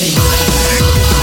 You.